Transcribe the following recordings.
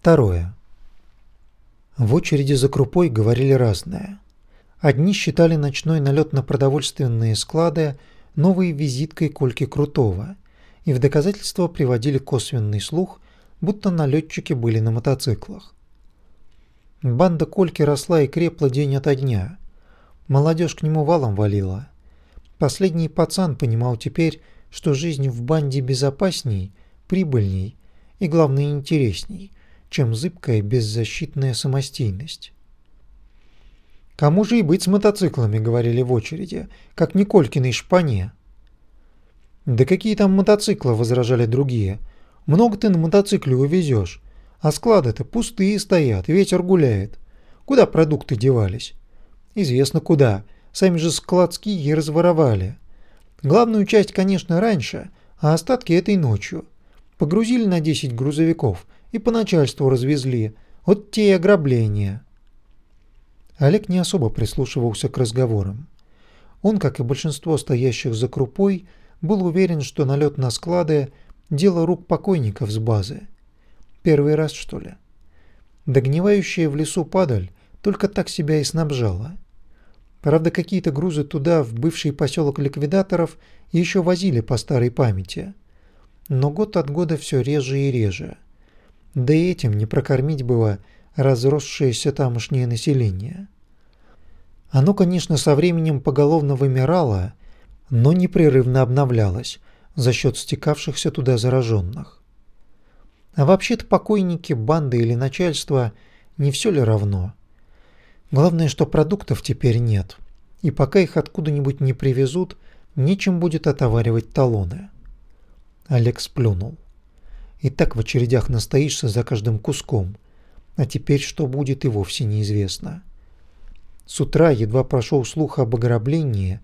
Второе. В очереди за крупой говорили разное. Одни считали ночной налет на продовольственные склады новой визиткой Кольки Крутого и в доказательство приводили косвенный слух, будто налетчики были на мотоциклах. Банда Кольки росла и крепла день ото дня. Молодежь к нему валом валила. Последний пацан понимал теперь, что жизнь в банде безопасней, прибыльней и, главное, интересней, чем зыбкая беззащитная самостийность. «Кому же и быть с мотоциклами?» — говорили в очереди, как Николькиной шпане. «Да какие там мотоциклы?» — возражали другие. «Много ты на мотоцикле увезешь, а склады-то пустые стоят, ветер гуляет. Куда продукты девались?» «Известно куда. Сами же складские разворовали. Главную часть, конечно, раньше, а остатки этой ночью. Погрузили на 10 грузовиков и по начальству развезли. Вот те и ограбления. Олег не особо прислушивался к разговорам. Он, как и большинство стоящих за крупой, был уверен, что налет на склады – дело рук покойников с базы. Первый раз, что ли? Догнивающая в лесу падаль только так себя и снабжала. Правда, какие-то грузы туда, в бывший поселок ликвидаторов, еще возили по старой памяти. Но год от года все реже и реже – да и этим не прокормить было разросшееся тамошнее население. Оно, конечно, со временем поголовно вымирало, но непрерывно обновлялось за счет стекавшихся туда зараженных. А вообще-то покойники, банды или начальство не все ли равно? Главное, что продуктов теперь нет, и пока их откуда-нибудь не привезут, нечем будет отоваривать талоны. Олег сплюнул. И так в очередях настоишься за каждым куском. А теперь что будет и вовсе неизвестно. С утра едва прошел слух об ограблении,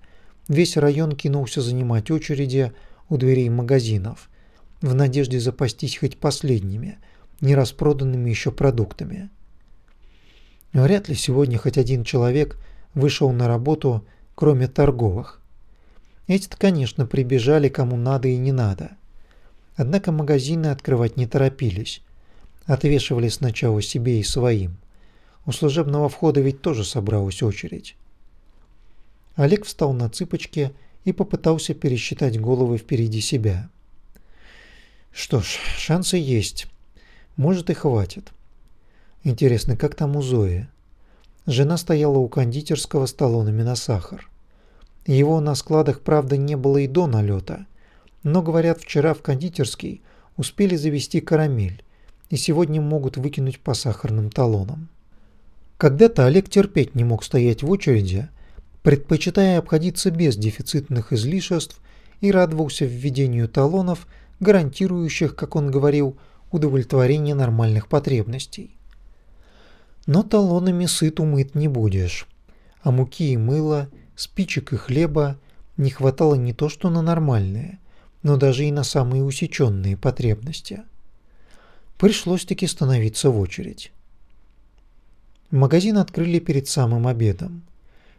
весь район кинулся занимать очереди у дверей магазинов, в надежде запастись хоть последними, не распроданными еще продуктами. Вряд ли сегодня хоть один человек вышел на работу, кроме торговых. Эти-то, конечно, прибежали кому надо и не надо. Однако магазины открывать не торопились. Отвешивали сначала себе и своим. У служебного входа ведь тоже собралась очередь. Олег встал на цыпочки и попытался пересчитать головы впереди себя. Что ж, шансы есть. Может и хватит. Интересно, как там у Зои? Жена стояла у кондитерского с талонами на сахар. Его на складах, правда, не было и до налета, но, говорят, вчера в кондитерский успели завести карамель и сегодня могут выкинуть по сахарным талонам. Когда-то Олег терпеть не мог стоять в очереди, предпочитая обходиться без дефицитных излишеств и радовался введению талонов, гарантирующих, как он говорил, удовлетворение нормальных потребностей. Но талонами сыт умыт не будешь, а муки и мыла, спичек и хлеба не хватало не то что на нормальные, но даже и на самые усеченные потребности. Пришлось-таки становиться в очередь. Магазин открыли перед самым обедом.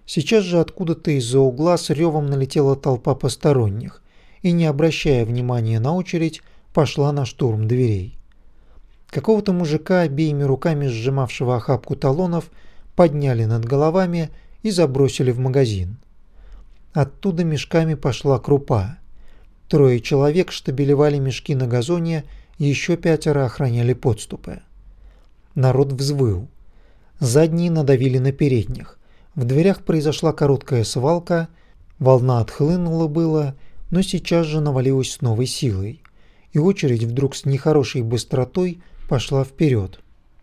Сейчас же откуда-то из-за угла с ревом налетела толпа посторонних и, не обращая внимания на очередь, пошла на штурм дверей. Какого-то мужика, обеими руками сжимавшего охапку талонов, подняли над головами и забросили в магазин. Оттуда мешками пошла крупа. Трое человек штабелевали мешки на газоне, еще пятеро охраняли подступы. Народ взвыл. Задние надавили на передних. В дверях произошла короткая свалка, волна отхлынула было, но сейчас же навалилась с новой силой, и очередь вдруг с нехорошей быстротой пошла вперед.